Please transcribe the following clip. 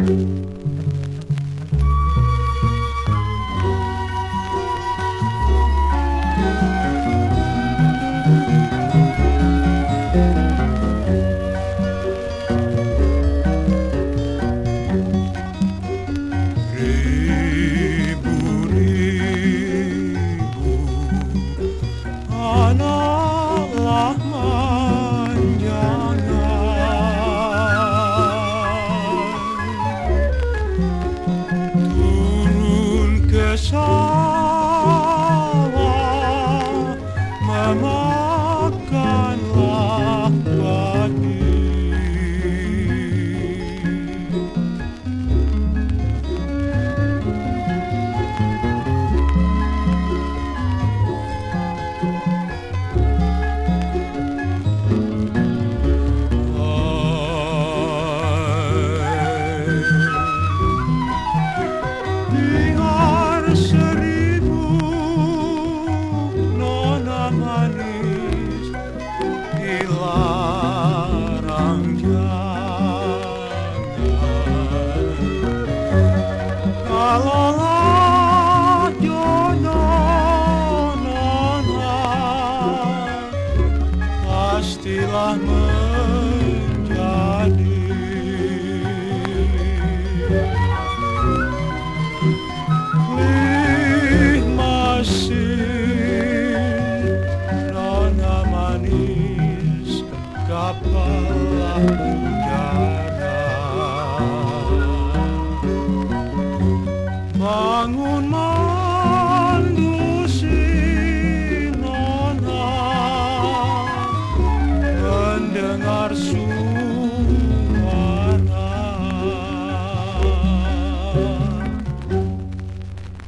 Música shine. silah menjadi. Ku masih nona manis kapal udara Bangun lugar.